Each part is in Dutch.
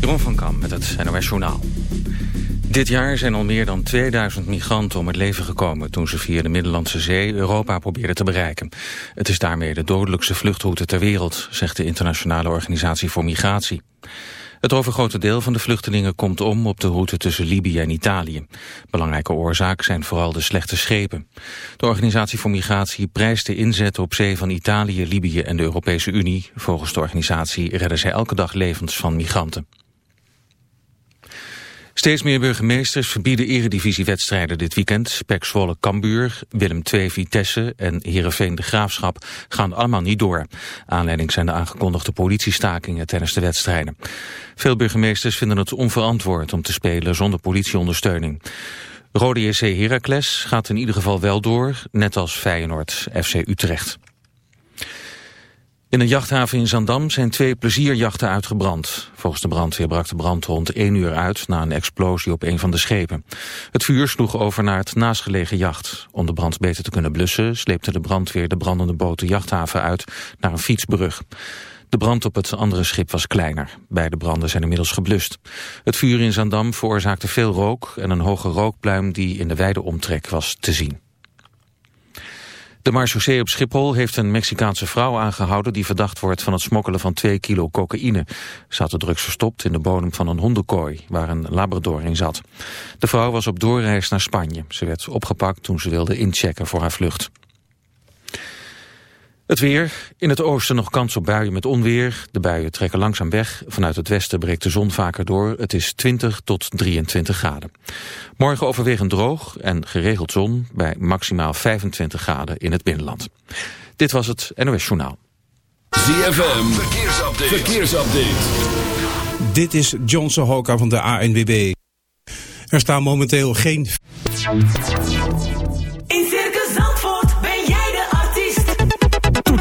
Jeroen van Kam met het NOS Journaal. Dit jaar zijn al meer dan 2000 migranten om het leven gekomen... toen ze via de Middellandse Zee Europa probeerden te bereiken. Het is daarmee de dodelijkste vluchtroute ter wereld... zegt de Internationale Organisatie voor Migratie. Het overgrote deel van de vluchtelingen komt om op de route tussen Libië en Italië. Belangrijke oorzaak zijn vooral de slechte schepen. De Organisatie voor Migratie prijst de inzet op zee van Italië, Libië en de Europese Unie. Volgens de organisatie redden zij elke dag levens van migranten. Steeds meer burgemeesters verbieden eredivisiewedstrijden dit weekend. Pek Zwolle Kambuur, Willem II Vitesse en Heerenveen de Graafschap gaan allemaal niet door. Aanleiding zijn de aangekondigde politiestakingen tijdens de wedstrijden. Veel burgemeesters vinden het onverantwoord om te spelen zonder politieondersteuning. Rode JC Heracles gaat in ieder geval wel door, net als Feyenoord FC Utrecht. In een jachthaven in Zandam zijn twee plezierjachten uitgebrand. Volgens de brandweer brak de brand rond 1 uur uit na een explosie op een van de schepen. Het vuur sloeg over naar het naastgelegen jacht. Om de brand beter te kunnen blussen sleepte de brandweer de brandende boot jachthaven uit naar een fietsbrug. De brand op het andere schip was kleiner. Beide branden zijn inmiddels geblust. Het vuur in Zandam veroorzaakte veel rook en een hoge rookpluim die in de wijde omtrek was te zien. De marechaussee op Schiphol heeft een Mexicaanse vrouw aangehouden... die verdacht wordt van het smokkelen van 2 kilo cocaïne. Had de drugs verstopt in de bodem van een hondenkooi... waar een labrador in zat. De vrouw was op doorreis naar Spanje. Ze werd opgepakt toen ze wilde inchecken voor haar vlucht. Het weer. In het oosten nog kans op buien met onweer. De buien trekken langzaam weg. Vanuit het westen breekt de zon vaker door. Het is 20 tot 23 graden. Morgen overwegend droog en geregeld zon bij maximaal 25 graden in het binnenland. Dit was het NOS Journaal. ZFM. Verkeersupdate. Verkeersupdate. Dit is John Sohoka van de ANWB. Er staan momenteel geen...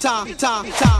Ta, ta, ta,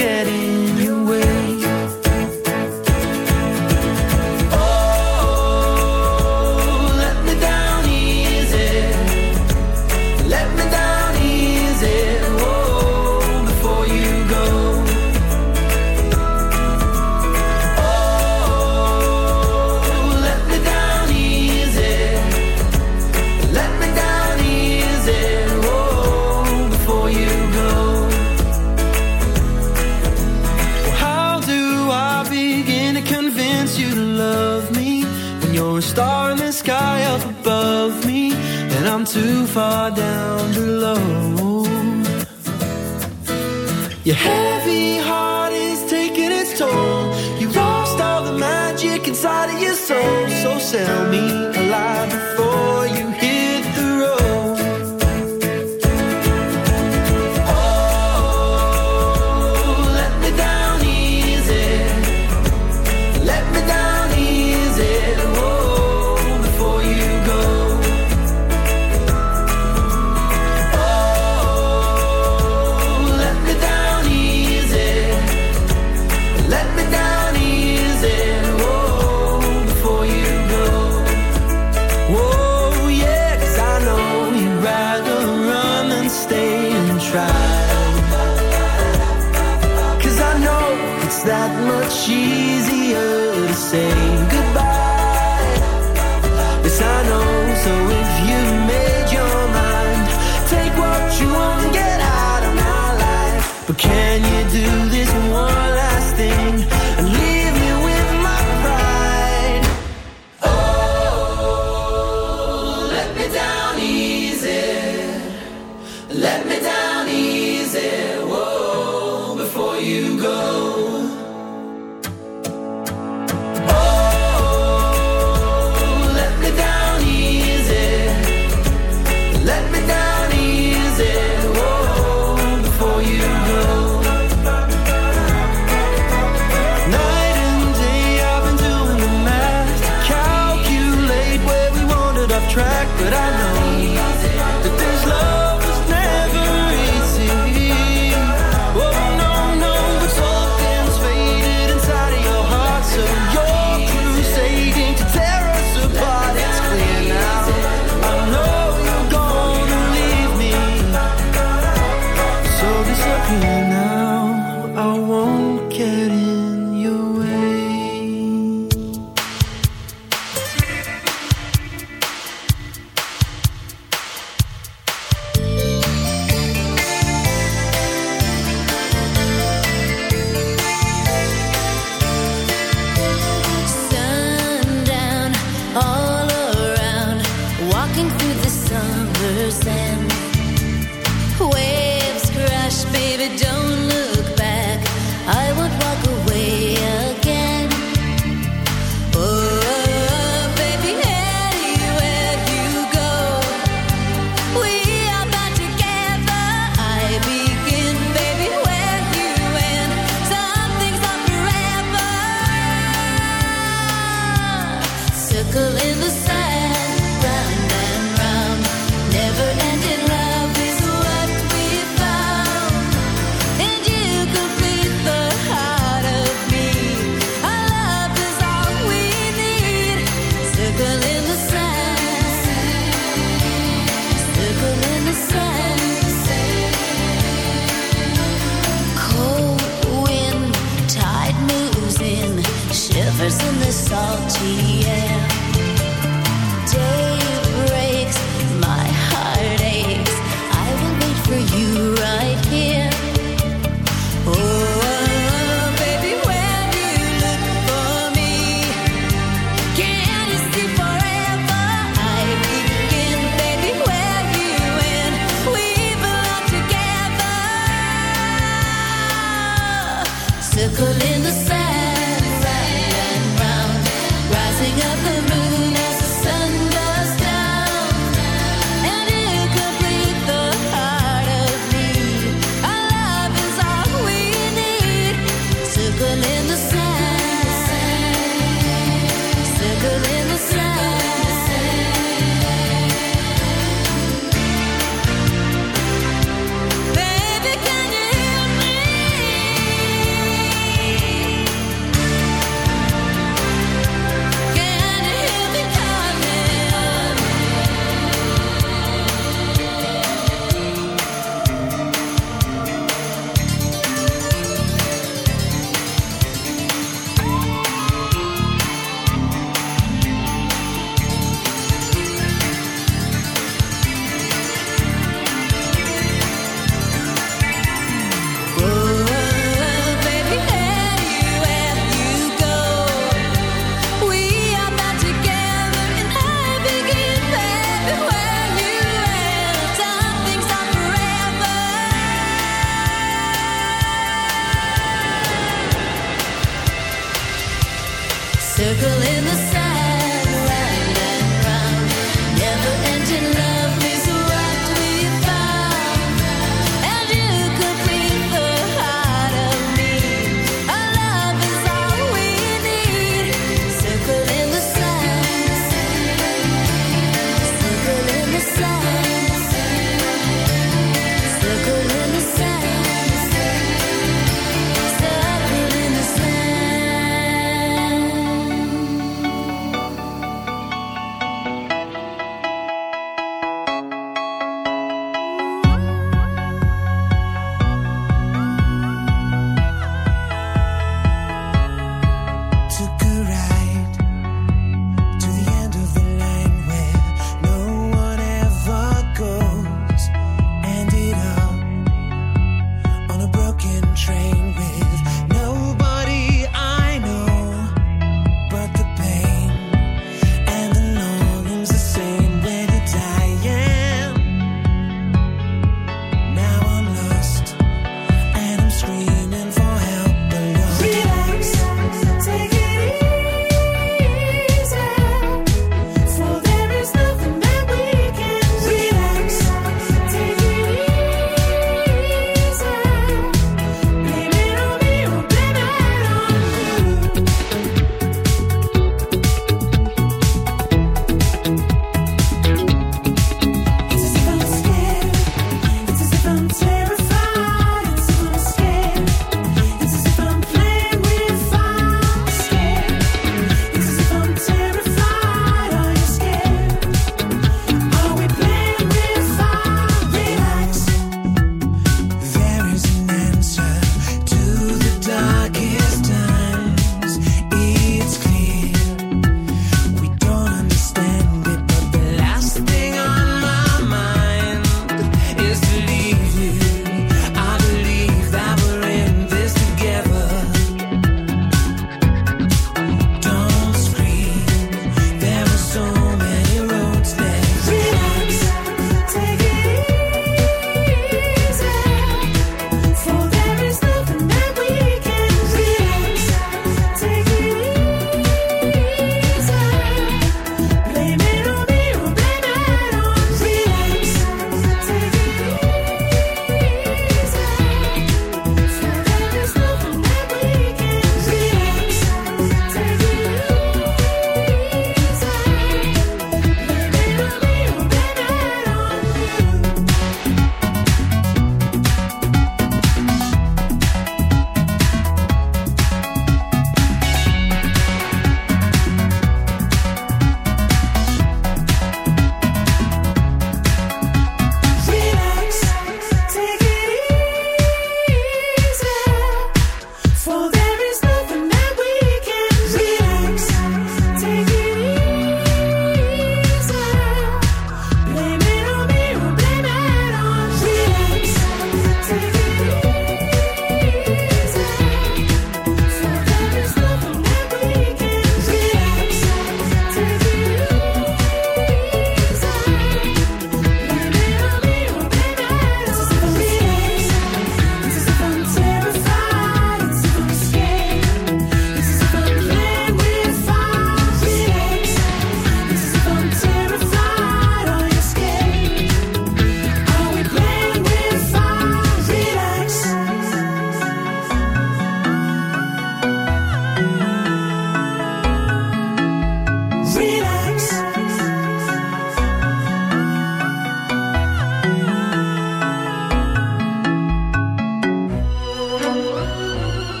sell me.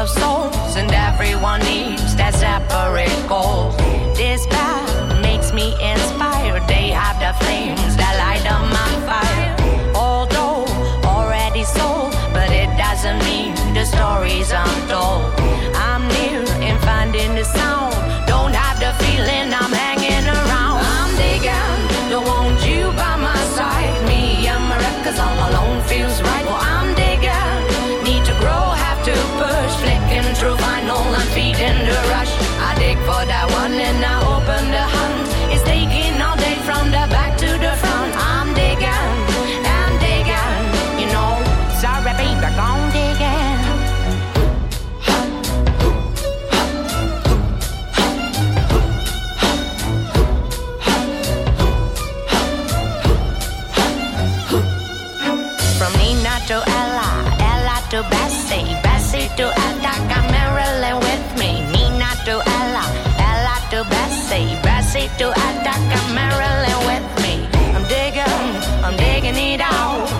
of souls, and everyone needs their separate goals. Bessie to attack a Marilyn with me. I'm digging, I'm digging it out.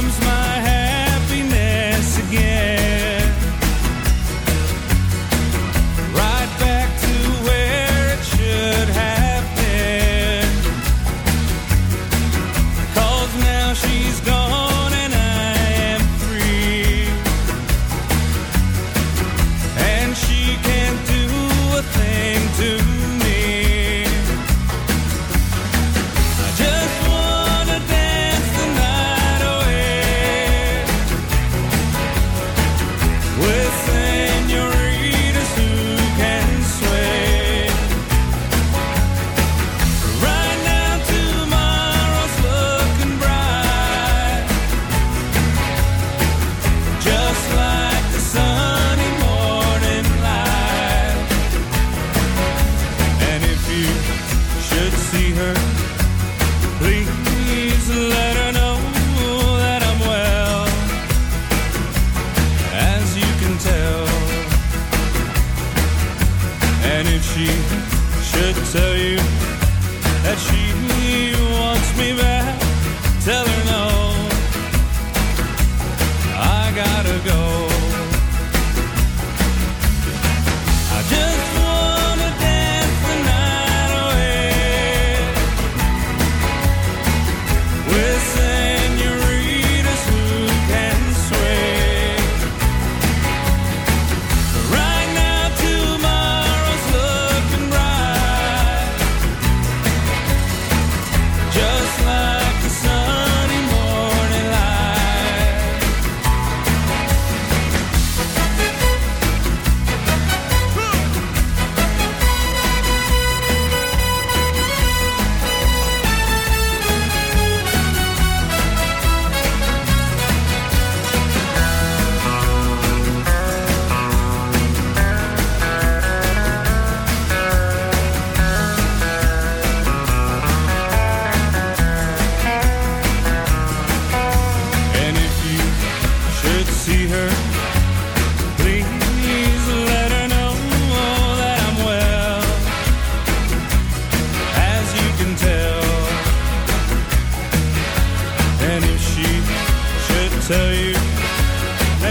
comes my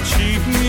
cheat me.